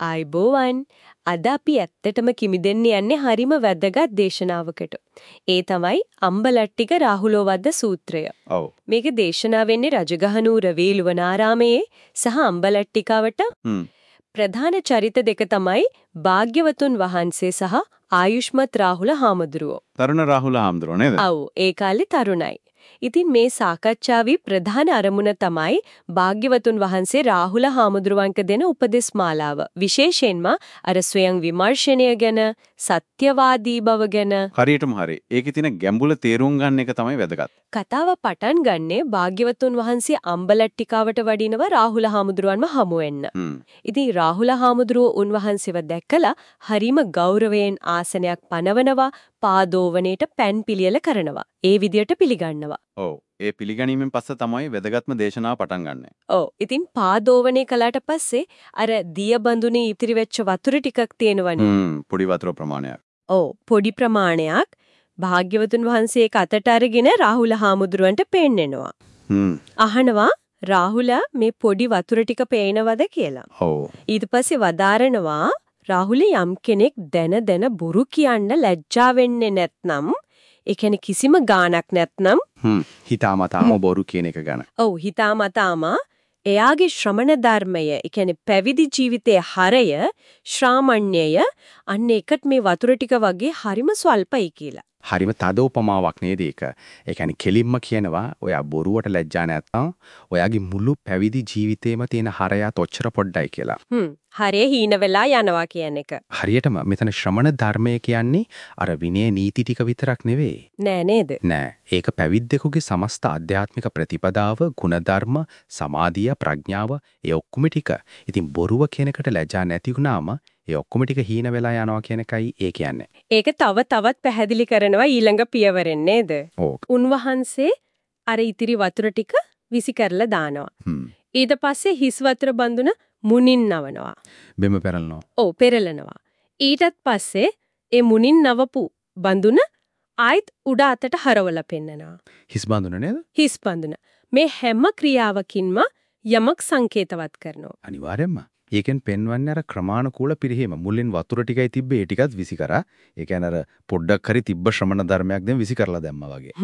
ආයිබෝවන් අද අපි ඇත්තටම කිමිදෙන්න යන්නේ හරිම වැදගත් දේශනාවකට. ඒ තමයි අම්බලට්ටික රාහුලෝවද්ද සූත්‍රය. ඔව්. මේක දේශනා වෙන්නේ රජගහනුවර වේළුවනාරාමයේ සහ අම්බලට්ටිකාවට. ප්‍රධාන චරිත දෙක තමයි භාග්‍යවතුන් වහන්සේ සහ ආයුෂ්මත් රාහුල හාමුදුරුවෝ. තරුණ රාහුල හාමුදුරුවෝ නේද? ඔව් ඒ කාලේ තරුණයි. ඉතින් මේ සාකච්ඡාවේ ප්‍රධාන අරමුණ තමයි භාග්‍යවතුන් වහන්සේ රාහුල හාමුදුරුවන්ට දෙන උපදෙස් මාලාව. විශේෂයෙන්ම අර ස්වයං විමර්ශනය ගැන, සත්‍යවාදී බව ගැන හරියටම හරි. ඒකේ තියෙන ගැඹුල තේරුම් ගන්න එක තමයි වැදගත්. කතාව පටන් ගන්නේ භාග්‍යවතුන් වහන්සේ අම්බලට්ටිකාවට වඩිනව රාහුල හාමුදුරුවන්ව හමු වෙන්න. ඉතින් රාහුල හාමුදුරුවෝ උන්වහන්සේව දැක්කලා හරිම ගෞරවයෙන් ආසනයක් පනවනවා, පාදෝවණේට පෑන් පිළියෙල කරනවා. ඒ විදියට පිළිගන්නවා. ඔව්. ඒ පිළිගැනීමෙන් පස්සේ තමයි වැදගත්ම දේශනාව පටන් ගන්නෙ. ඔව්. ඉතින් පාදෝවණේ කළාට පස්සේ අර දිය බඳුනේ ඉතිරි වෙච්ච වතුර ටිකක් තියෙනවනේ. හ්ම්. පොඩි වතුර ප්‍රමාණයක්. ඔව්. පොඩි ප්‍රමාණයක් භාග්‍යවතුන් වහන්සේ ඒක අතට අරගෙන රාහුල හාමුදුරුවන්ට පෙන්නනවා. හ්ම්. අහනවා රාහුල මේ පොඩි වතුර ටික පේනවද කියලා. ඔව්. ඊට පස්සේ වදාරනවා රාහුල යම් කෙනෙක් දැන දැන බොරු කියන්න ලැජ්ජා වෙන්නේ නැත්නම් ඒ කියන්නේ කිසිම ගාණක් නැත්නම්. හිතාමතාම බොරු කියන එක ගැන. ඔව් හිතාමතාම එයාගේ ශ්‍රමණ ධර්මය ඒ කියන්නේ පැවිදි ජීවිතයේ හරය ශ්‍රාමණ්‍යය අන්න එකට මේ වතුර ටික වගේ හරිම ස්වල්පයි කියලා. හරිම තද උපමාවක් නේද ඒක. ඒ කියන්නේ කෙලින්ම කියනවා ඔයා බොරුවට ලැජ්ජා නැත්නම් ඔයාගේ මුළු පැවිදි ජීවිතේම තියෙන හරයත් ඔච්චර පොඩ්ඩයි කියලා. හ්ම් හරය හීන වෙලා යනවා කියන එක. හරියටම මෙතන ශ්‍රමණ ධර්මය කියන්නේ අර විනය නීති ටික විතරක් නෙවෙයි. නෑ නේද? නෑ. ඒක පැවිද්දෙකුගේ සමස්ත ආධ්‍යාත්මික ප්‍රතිපදාව, ගුණධර්ම, සමාධිය, ප්‍රඥාව ඒ ඔක්කොම ටික. ඉතින් බොරුව කෙනෙකුට ලැජ්ජා නැති වුණාම ඒ ඔක්කොම ටික හීන වෙලා යනවා කියන එකයි ඒ කියන්නේ. ඒක තව තවත් පැහැදිලි කරනවා ඊළඟ පියවරෙන් නේද? උන්වහන්සේ අර ඉතිරි වතුර ටික විසි කරලා දානවා. ඊට පස්සේ හිස් වතුර බඳුන මුණින් නවනවා. බෙම පෙරලනවා. ඔව් පෙරලනවා. ඊටත් පස්සේ ඒ මුණින් නවපු බඳුන ආයිත් උඩ අතට හරවලා පෙන්නනවා. හිස් බඳුන නේද? හිස් බඳුන. මේ හැම ක්‍රියාවකින්ම යමක් සංකේතවත් කරනවා. අනිවාර්යයෙන්ම. ඒකෙන් පෙන්වන්නේ අර ක්‍රමානුකූල පිරිහීම. මුලින් වතුර ටිකයි තිබ්බේ ඒ ටිකත් විසි කරා. ඒ කියන්නේ අර පොඩ්ඩක් හරි තිබ්බ ශ්‍රමණ ධර්මයක් දැන් විසි කරලා දැම්මා වගේ.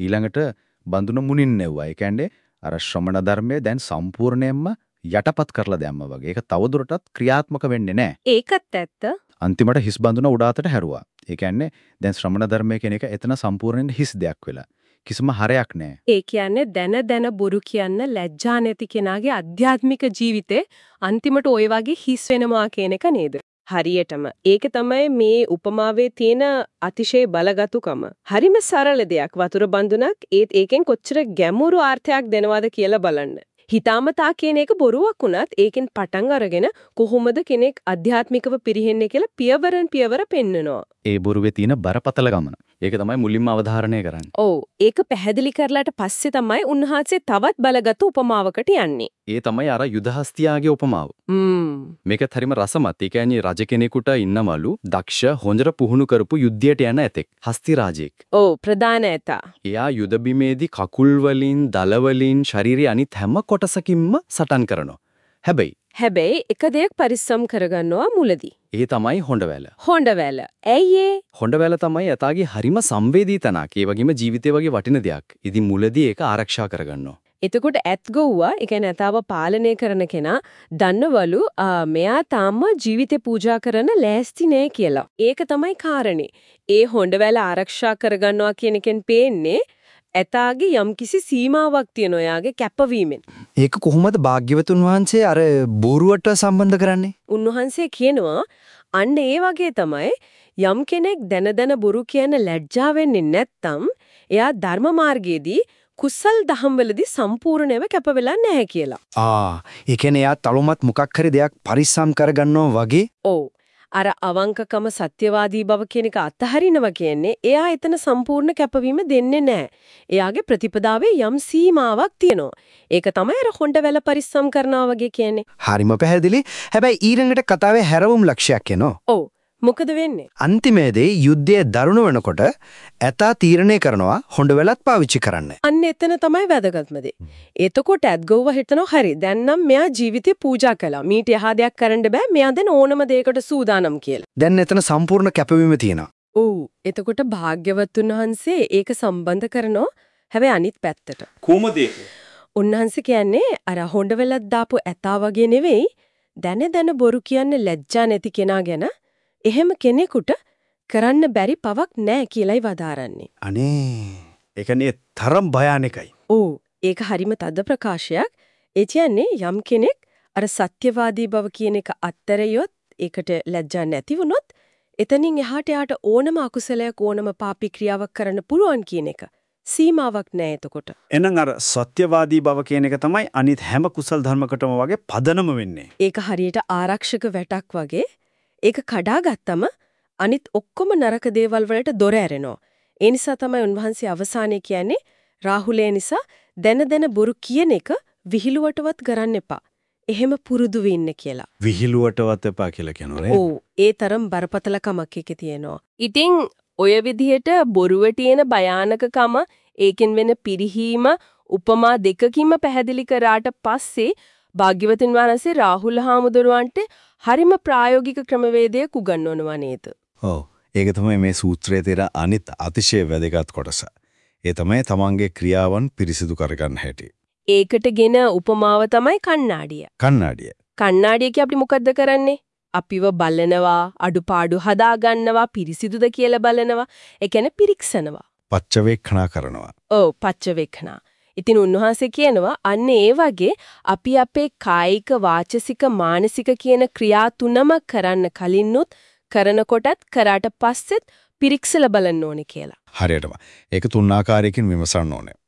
ඊළඟට බඳුන මුනින් නෙව්වා. ඒ කියන්නේ අර ශ්‍රමණ ධර්මය දැන් සම්පූර්ණයෙන්ම යටපත් කරලා දැම්මා වගේ. ඒක තවදුරටත් ක්‍රියාත්මක වෙන්නේ නැහැ. ඒකත් ඇත්ත. අන්තිමට හිස් බඳුන උඩ අතට හැරුවා. ඒ කියන්නේ දැන් ශ්‍රමණ ධර්මය කියන එක එතන සම්පූර්ණයෙන් හිස් දෙයක් වෙලා. කිසිම හරයක් නැහැ. ඒ කියන්නේ දැන දැන බොරු කියන්න ලැජ්ජා නැති කෙනාගේ අධ්‍යාත්මික ජීවිතේ අන්තිමට ওই වගේ හිස් වෙනවා කියන එක නේද? හරියටම. ඒක තමයි මේ උපමාවේ තියෙන අතිශය බලගතුකම. හරිම සරල දෙයක් වතුර බඳුනක් ඒත් ඒකෙන් කොච්චර ගැඹුරු අර්ථයක් දෙනවද කියලා බලන්න. හිතාමතා කියන එක බොරුවක් වුණත් ඒකෙන් පටන් අරගෙන කොහොමද කෙනෙක් අධ්‍යාත්මිකව පිරිහෙන්නේ කියලා පියවරෙන් පියවර පෙන්නනවා. ඒ බොරුවේ තියෙන බරපතල ගමන. ඒක තමයි මුලින්ම අවධාරණය කරන්නේ. ඔව් ඒක පැහැදිලි කරලාට පස්සේ තමයි උන්වහන්සේ තවත් බලගත් උපමාවකට යන්නේ. ඒ තමයි අර යුදහස්තියාගේ උපමාව. ම්ම් මේකත් හරිම රසමත්. ඒ කියන්නේ රජ කෙනෙකුට ඉන්නවලු දක්ෂ හොඳට පුහුණු කරපු යුද්ධයට යන ඇතෙක්. හස්ති රාජෙක්. ඔව් ප්‍රධාන ඇතා. එයා යුද බිමේදී කකුල් වලින්, දල වලින්, ශරීරයේ අනිත් හැම කොටසකින්ම සටන් කරනවා. හැබැයි හැබැයි එක දෙයක් පරිස්සම් කරගන්නවා මුලදී. ඒ තමයි හොඬවැල. හොඬවැල. ඇයි ඒ? හොඬවැල තමයි යතාගේ හරිම සංවේදී තනක්. ඒ වගේම ජීවිතේ වගේ වටින දෙයක්. ඉතින් මුලදී ඒක ආරක්ෂා කරගන්නවා. එතකොට ඇත් ගොව්වා, ඒ කියන්නේ ඇතාව පාලනය කරන කෙනා දන්නවලු මෙයා තාම ජීවිතේ පූජා කරන ලෑස්ති නෑ කියලා. ඒක තමයි කාරණේ. ඒ හොඬවැල ආරක්ෂා කරගන්නවා කියන එකෙන් පේන්නේ ඇතාගේ යම්කිසි සීමාවක් තියෙන ඔයාගේ කැපවීමෙන්. ඒක කොහොමද භාග්‍යවතුන් වහන්සේ අර බෝරුවට සම්බන්ධ කරන්නේ? උන්වහන්සේ කියනවා අන්න ඒ වගේ තමයි යම් කෙනෙක් දැන දැන බොරු කියන ලැජ්ජා වෙන්නේ නැත්තම් එයා ධර්ම මාර්ගයේදී කුසල් දහම්වලදී සම්පූර්ණයෙන්ම කැප වෙලා නැහැ කියලා. ආ, ඒ කියන්නේ එයා තලොමත් මොකක් හරි දෙයක් පරිස්සම් කරගන්නවා වගේ ඔව්. අර අවංකකම සත්‍යවාදී බව කියන එක අත්හරිනවා කියන්නේ එයා එතන සම්පූර්ණ කැපවීම දෙන්නේ නැහැ. එයාගේ ප්‍රතිපදාවේ යම් සීමාවක් තියෙනවා. ඒක තමයි අර හොඬවැල පරිස්සම් කරනවා වගේ කියන්නේ. හරිම පැහැදිලි. හැබැයි ඊළඟට කතාවේ හැරවුම් ලක්ෂයක් එනවා. ඔව්. මොකද වෙන්නේ? අන්තිමේදී යුද්ධය දරුණු වෙනකොට ඇතා තීරණය කරනවා හොඬ වෙලත් පාවිච්චි කරන්න. අන්න එතන තමයි වැදගත්ම දේ. එතකොට ඇත්ගොව්ව හිතනවා හරි දැන් නම් මෙයා ජීවිතේ පූජා කළා. මීට එහා දෙයක් කරන්න බෑ. මෙයා දැන් ඕනම දෙයකට සූදානම් කියලා. දැන් එතන සම්පූර්ණ කැපවීම තියෙනවා. ඔව්. එතකොට භාග්‍යවතුන් වහන්සේ ඒක සම්බන්ධ කරනවා හැබැයි අනිත් පැත්තට. කොහොමද ඒක? උන්වහන්සේ කියන්නේ අර හොඬ වෙලක් දාපු ඇතා වගේ නෙවෙයි දැන දැන බොරු කියන්නේ ලැජ්ජා නැති කෙනා ගැන එහෙම කෙනෙකුට කරන්න බැරි පවක් නැහැ කියලායි වදාරන්නේ. අනේ ඒකනේ තරම් භයානකයි. ඔව් ඒක හරිම තද ප්‍රකාශයක්. ඒ කියන්නේ යම් කෙනෙක් අර සත්‍යවාදී බව කියන එක අත්හැරියොත් ඒකට ලැජ්ජා නැති වුණොත් එතනින් එහාට යාට ඕනම අකුසලයක් ඕනම පාපී ක්‍රියාවක් කරන්න පුළුවන් කියන එක. සීමාවක් නැහැ එතකොට. එහෙනම් අර සත්‍යවාදී බව කියන එක තමයි අනිත් හැම කුසල් ධර්මකටම වගේ පදනම වෙන්නේ. ඒක හරියට ආරක්ෂක වැටක් වගේ ඒක කඩාගත්තම අනිත් ඔක්කොම නරක දේවල් වලට දොර ඇරෙනවා. ඒ නිසා තමයි උන්වහන්සේ අවසානයේ කියන්නේ රාහුලේ නිසා දැන දැන බොරු කියන එක විහිළුවටවත් කරන්න එපා. එහෙම පුරුදු වෙන්න කියලා. විහිළුවටවත් එපා කියලා කියනවා ඔව් ඒ තරම් බරපතලකමක් එකේ තියෙනවා. ඉතින් ඔය විදිහට බොරුවේ තියෙන භයානකකම ඒකෙන් වෙන පිරිහීම උපමා දෙකකින්ම පැහැදිලි කරාට පස්සේ භාග්‍යවතුන් වහන්සේ රාහුල හාමුදුරුවන්ට හරිම ප්‍රායෝගික ක්‍රමවේදයක් උගන්වනවා නේද? ඔව්. ඒක තමයි මේ සූත්‍රයේ තියෙන අනිත් අතිශය වැදගත් කොටස. ඒ තමයි තමන්ගේ ක්‍රියාවන් පිරිසිදු කරගන්න හැටි. ඒකටගෙන උපමාව තමයි කණ්ණාඩිය. කන්නාඩිය. කණ්ණාඩිය කිය අපි මොකද්ද කරන්නේ? අපිව බලනවා, අඩුපාඩු හදාගන්නවා, පිරිසිදුද කියලා බලනවා. ඒ කියන්නේ පිරික්සනවා. පච්චවේක්ෂණා කරනවා. ඔව් පච්චවේක්ෂණා. ඉතින් උන්වහන්සේ කියනවා අන්න ඒ වගේ අපි අපේ කායික වාචසික මානසික කියන ක්‍රියා තුනම කරන්න කලින්නුත් කරනකොටත් කරාට පස්සෙත් පිරික්සලා බලන්න ඕනේ කියලා. හරියටම. ඒක තුන් ආකාරයකින් විමසන්න ඕනේ.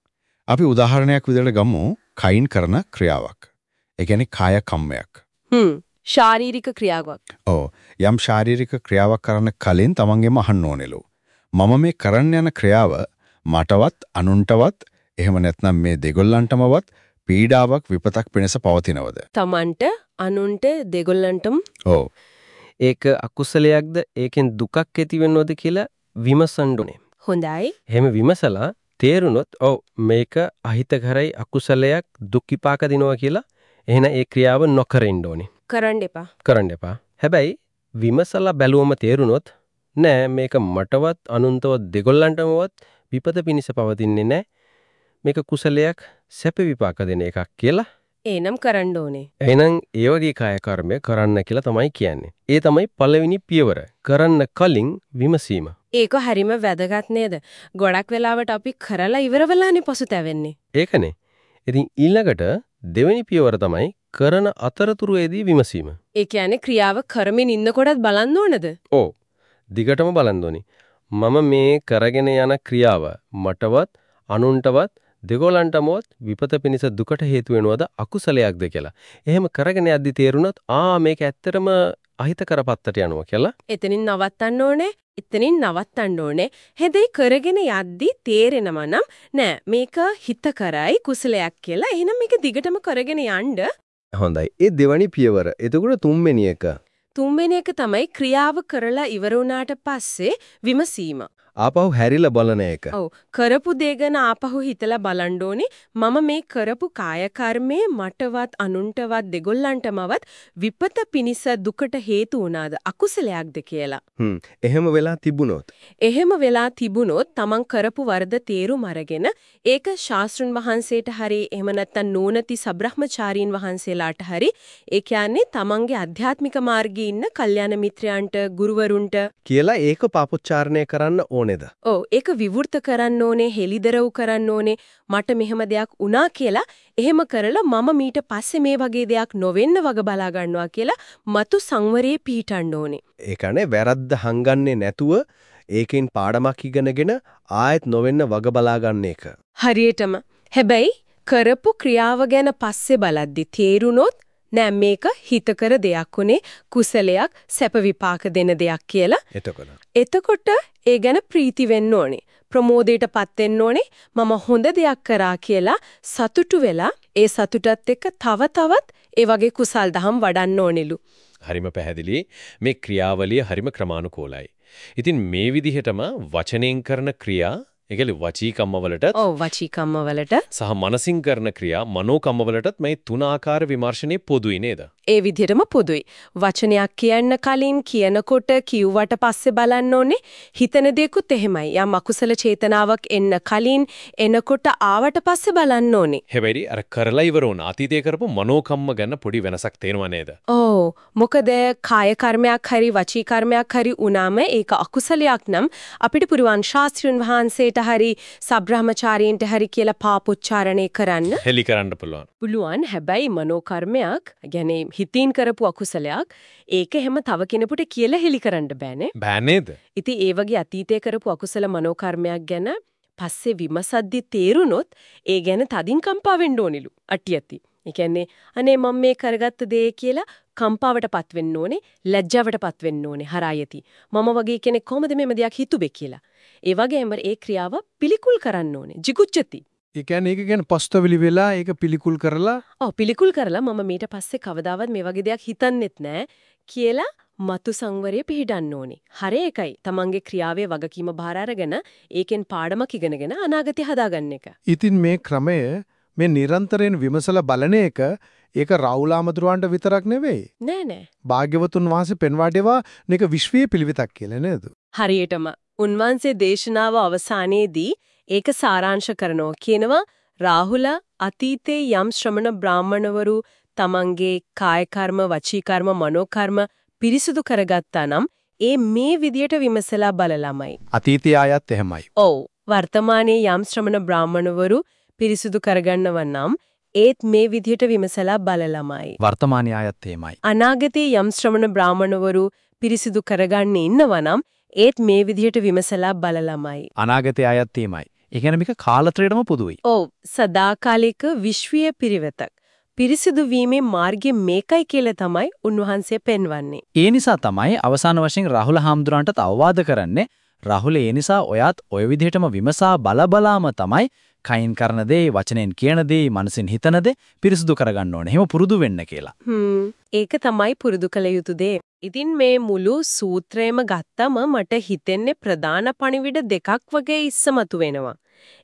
අපි උදාහරණයක් විදිහට ගමු කයින් කරන ක්‍රියාවක්. ඒ කියන්නේ කාය කම්මයක්. හ්ම් ශාරීරික ක්‍රියාවක්. ඔව් යම් ශාරීරික ක්‍රියාවක් කරන්න කලින් තමන්ගෙම අහන්න ඕනෙලු. මම මේ කරන්න යන ක්‍රියාව මටවත් අනුන්ටවත් එහෙම නැත්නම් මේ දෙගොල්ලන්ටමවත් පීඩාවක් විපතක් පිණිස පවතිනවද? Tamanට අනුන්ට දෙගොල්ලන්ටම ඔව්. ඒක අකුසලයක්ද ඒකෙන් දුකක් ඇති වෙනවද කියලා විමසන්න ඕනේ. හොඳයි. එහෙම විමසලා තේරුනොත් ඔව් මේක අහිතකරයි අකුසලයක් දුක් විපාක දිනවා කියලා එහෙනම් ඒ ක්‍රියාව නොකරින්න ඕනේ. කරන්න එපා. කරන්න එපා. හැබැයි විමසලා බැලුවම තේරුනොත් නෑ මේක මටවත් අනුන්තවත් දෙගොල්ලන්ටමවත් විපත පිනිස පවතින්නේ නෑ. මේක කුසලයක් සැප විපාක දෙන එකක් කියලා. ඒනම් කරන්න ඕනේ. එහෙනම් ඒ වගේ කාය කර්මය කරන්න කියලා තමයි කියන්නේ. ඒ තමයි පළවෙනි පියවර. කරන්න කලින් විමසීම. ඒක හරිම වැදගත් නේද? ගොඩක් වෙලාවට අපි කරලා ඉවර වෙලානේ පසුතැවෙන්නේ. ඒකනේ. ඉතින් ඊළඟට දෙවෙනි පියවර තමයි කරන අතරතුරේදී විමසීම. ඒ කියන්නේ ක්‍රියාව කරමින් ඉන්නකොටත් බලන්න ඕනද? ඔව්. දිගටම බලන්න ඕනි. මම මේ කරගෙන යන ක්‍රියාව මටවත් අනුන්ටවත් දෙගොල්ලන්ටමවත් විපත පිණිස දුකට හේතු වෙනවද අකුසලයක්ද කියලා. එහෙම කරගෙන යද්දි තේරුණොත් ආ මේක ඇත්තටම අහිතකර පත්තට යනවා කියලා. එතනින් නවත්තන්න ඕනේ. එතනින් නවත්තන්න ඕනේ. හැබැයි කරගෙන යද්දි තේරෙනම නම් නෑ මේක හිතකරයි කුසලයක් කියලා. එහෙනම් මේක දිගටම කරගෙන යන්න. හොඳයි. ඒ දෙවැනි පියවර. එතකොට තුන්වෙනි එක. තුන්වෙනි එක තමයි ක්‍රියාව කරලා ඉවර වුණාට පස්සේ විමසීම. ආපහු හැරිලා බලන එක. ඔව් කරපු දේ ගැන ආපහු හිතලා බලන්න ඕනේ මම මේ කරපු කාය කර්මය මටවත් අනුන්ටවත් දෙගොල්ලන්ටමවත් විපත පිනිස දුකට හේතු වුණාද අකුසලයක්ද කියලා. හ්ම්. එහෙම වෙලා තිබුණොත් එහෙම වෙලා තිබුණොත් තමන් කරපු වරද තේරුම් අරගෙන ඒක ශාස්ත්‍රඥ වහන්සේට හරි එහෙම නැත්නම් නෝනති සබ්‍රහ්මචාරීන් වහන්සේලාට හරි ඒ කියන්නේ තමන්ගේ අධ්‍යාත්මික මාර්ගයේ ඉන්න කල්යාණ මිත්‍රයන්ට ගුරුවරුන්ට කියලා ඒක පාපොච්චාරණය කරන්න ඕනේද? ඔව් ඒක විවෘත කරන්න ඕනේ හෙලිදරව් කරන්න ඕනේ මට මෙහෙම දෙයක් වුණා කියලා එහෙම කරලා මම මීට පස්සේ මේ වගේ දෙයක් නොවෙන්න වග බලා ගන්නවා කියලා මතු සංවරයේ පිහිටන්න ඕනේ. ඒකනේ වැරද්ද හංගන්නේ නැතුව ඒකෙන් පාඩමක් ඉගෙනගෙන ආයෙත් නොවෙන්න වග බලා ගන්න එක. හරියටම. හැබැයි කරපු ක්‍රියාව ගැන පස්සේ බලද්දි තේරුනොත් නෑ මේක හිතකර දෙයක් උනේ කුසලයක් සැප විපාක දෙන දෙයක් කියලා. එතකොට එතකොට ඒ ගැන ප්‍රීති වෙන්න ඕනේ. ප්‍රමෝදයටපත් වෙන්න ඕනේ. මම හොඳ දෙයක් කරා කියලා සතුටු වෙලා ඒ සතුටත් එක්ක තව තවත් ඒ වගේ කුසල් දහම් වඩන්න ඕනෙලු. හරිම පැහැදිලි. මේ ක්‍රියාවලිය හරිම ක්‍රමානුකූලයි. ඉතින් මේ විදිහටම වචනෙන් කරන ක්‍රියා, ඒ කියන්නේ වචී කම්මවලටත් ඔව් වචී කම්ම වලට සහ මනසින් කරන ක්‍රියා, මනෝ කම්මවලටත් මේ තුන ආකාර විමර්ශනයේ පොදුයි නේද? ඒ විදිහටම පොදුයි. වචනයක් කියන්න කලින් කියනකොට කිව්වට පස්සේ බලන්න ඕනේ හිතන දේකුත් එහෙමයි. යම් අකුසල චේතනාවක් එන්න කලින් එනකොට ආවට පස්සේ බලන්න ඕනේ. හැබැයි අර කරලා ඉවර වුණ අතීතයේ කරපු මනෝ කම්ම ගැන පොඩි වෙනසක් තේරෙනව නේද? ඔව් මොකද කාය කර්මයක් හරි වචී කර්මයක් හරි වුණාම ඒක අකුසලයක් නම් අපිට පුරුවන් ශාස්ත්‍රඥ වහන්සේට හරි සබ්‍රහ්මචාරීන්ට හරි කියලා පාපොච්චාරණය කරන්න හෙලි කරන්න පුළුවන්. පුළුවන් හැබැයි මනෝ කර්මයක් يعني හිතින් කරපු අකුසලයක් ඒක හැම තව කෙනෙකුට කියලා හෙලි කරන්න බෑනේ. බෑ නේද? ඉතින් ඒ වගේ අතීතයේ කරපු අකුසල මනෝ කර්මයක් ගැන පස්සේ විමසද්දි තේරුනොත් ඒ ගැන තදින් කම්පා වෙන්න ඕනිලු. අට්ටියති. ඒ කියන්නේ අනේ මම මේ කරගත්ත දේ කියලා කම්පාවටපත් වෙන්න ඕනේ, ලැජ්ජාවටපත් වෙන්න ඕනේ, හරායති. මම වගේ කෙනෙක් කොහොමද මෙම දෙයක් හිතුවේ කියලා. ඒ වගේම ඒ ක්‍රියාව පිළිකුල් කරන්න ඕනේ. jigucchati. ඒ කියන්නේ ඒක කියන්නේ පස්තවිලි වෙලා ඒක පිළිකුල් කරලා ඔව් පිළිකුල් කරලා මම මීට පස්සේ කවදාවත් මේ වගේ දෙයක් හිතන්නෙත් නෑ කියලා මතු සංවරය පිළිඩන්න ඕනේ. හරි එකයි. තමන්ගේ ක්‍රියාවේ වගකීම බාර අරගෙන ඒකෙන් පාඩමක් ඉගෙනගෙන අනාගතය හදාගන්න එක. ඉතින් මේ ක්‍රමය මේ නිරන්තරයෙන් විමසලා බලන එක ඒක රාහුලාමතුරුවන්ට විතරක් නෙවෙයි. නෑ නෑ. භාග්‍යවතුන් වහන්සේ පෙන්වාඩේවා මේක විශ්වීය පිළිවිතක් කියලා නේද? හරියටම උන්වහන්සේ දේශනාව අවසානයේදී ඒක සාරාංශ කරනවා කියනවා රාහුල අතීතේ යම් ශ්‍රමණ බ්‍රාහමණවරු තමන්ගේ කාය කර්ම වචී කර්ම මනෝ කර්ම පිරිසුදු කරගත්තා නම් ඒ මේ විදියට විමසලා බලලමයි. අතීතය ආයත් එහෙමයි. ඔව් වර්තමානයේ යම් ශ්‍රමණ බ්‍රාහමණවරු පිරිසුදු කරගන්නව නම් ඒත් මේ විදියට විමසලා බලලමයි. වර්තමානයේ ආයත් එහෙමයි. අනාගතයේ යම් ශ්‍රමණ බ්‍රාහමණවරු පිරිසිදු කරගන්න ඉන්නවනම් ඒත් මේ විදිහට විමසලා බලලමයි. අනාගතයේ ආයත් එහෙමයි. ඒ කියන්නේ මේක කාලත්‍රයටම පොදුයි. ඔව් සදාකාලික විශ්වීය පිරිවෙතක්. පිරිසිදු වීමේ මාර්ගය මේකයි කියලා තමයි උන්වහන්සේ පෙන්වන්නේ. ඒ නිසා තමයි අවසාන වශයෙන් රාහුල හාමුදුරන්ටත් අවවාද කරන්නේ රාහුල ඒ නිසා ඔයාත් ඔය විදිහටම විමසා බලබලාම තමයි කයින් කරන දේ වචනෙන් කියන දේ මනසින් හිතන දේ පිරිසුදු කරගන්න ඕනේ. එහෙම පුරුදු වෙන්න කියලා. හ්ම් ඒක තමයි පුරුදු කළ යුතු දේ. ඉතින් මේ මුළු සූත්‍රයම ගත්තම මට හිතෙන්නේ ප්‍රධාන පණිවිඩ දෙකක් වගේ ඉස්සමතු වෙනවා.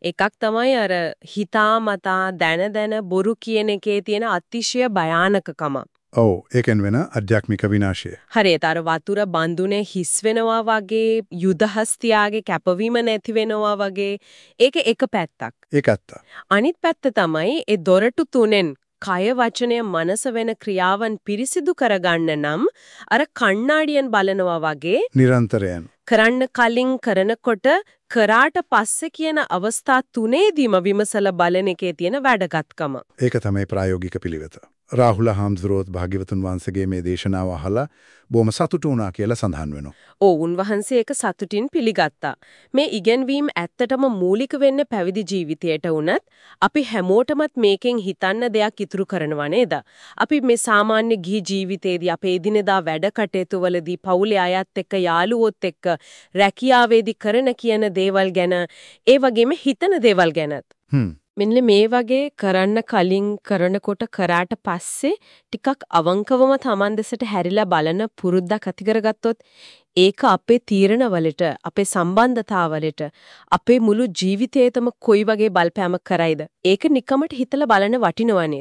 එකක් තමයි අර හිතාමතා දැන දැන බොරු කියන එකේ තියෙන අතිශය භයානකකම. ඔව් ඒකෙන් වෙන අධ්‍යාත්මික විනාශය. හරියට අර වතුර බඳුනේ හිස් වෙනවා වගේ යුද හස්තියාගේ කැපවීම නැති වෙනවා වගේ ඒක එක පැත්තක්. ඒක ඇත්ත. අනිත් පැත්ත තමයි ඒ දොරටු තුනෙන් කය වචනය මනස වෙන ක්‍රියාවන් පිරිසිදු කරගන්න නම් අර කණ්ණාඩියෙන් බලනවා වගේ නිරන්තරයෙන්. කරන්න කලින් කරනකොට කරාට පස්සේ කියන අවස්ථා තුනේදීම විමසලා බලන එකේ තියෙන වැදගත්කම. ඒක තමයි ප්‍රායෝගික පිළිවෙත. රාහුල හාමුදුරුවෝත් භාග්‍යවතුන් වහන්සේගේ මේ දේශනාව අහලා බොහොම සතුටු වුණා කියලා සඳහන් වෙනවා. ඔවුන් වහන්සේ ඒක සතුටින් පිළිගත්තා. මේ ඉගෙනවීම ඇත්තටම මූලික වෙන්නේ පැවිදි ජීවිතයට වුණත් අපි හැමෝටමත් මේකෙන් හිතන්න දෙයක් ඉතුරු කරනවා නේද? අපි මේ සාමාන්‍ය ගිහි ජීවිතේදී අපේ එදිනෙදා වැඩ කටයුතු වලදී පවුලේ අයත් එක්ක යාළුවොත් එක්ක රැකියාවේදී කරන කියන දේවල් ගැන ඒ වගේම හිතන දේවල් ගැනත් හ්ම්. මෙන්න මේ වගේ කරන්න කලින් කරනකොට කරාට පස්සේ ටිකක් අවංකවම Taman දෙසට හැරිලා බලන පුරුද්දක් ඇති කරගත්තොත් ඒක අපේ තීරණවලට අපේ සම්බන්ධතාවලට අපේ මුළු ජීවිතේතම කොයි වගේ බලපෑමක් කරයිද? ඒක නිකමට හිතලා බලන වටිනවනේ.